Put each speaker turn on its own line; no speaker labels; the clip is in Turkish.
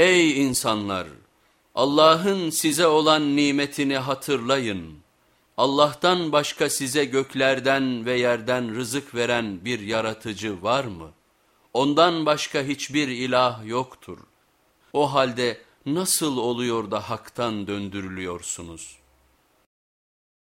Ey insanlar! Allah'ın size olan nimetini hatırlayın. Allah'tan başka size göklerden ve yerden rızık veren bir yaratıcı var mı? Ondan başka hiçbir ilah yoktur. O halde nasıl oluyor da haktan döndürülüyorsunuz?''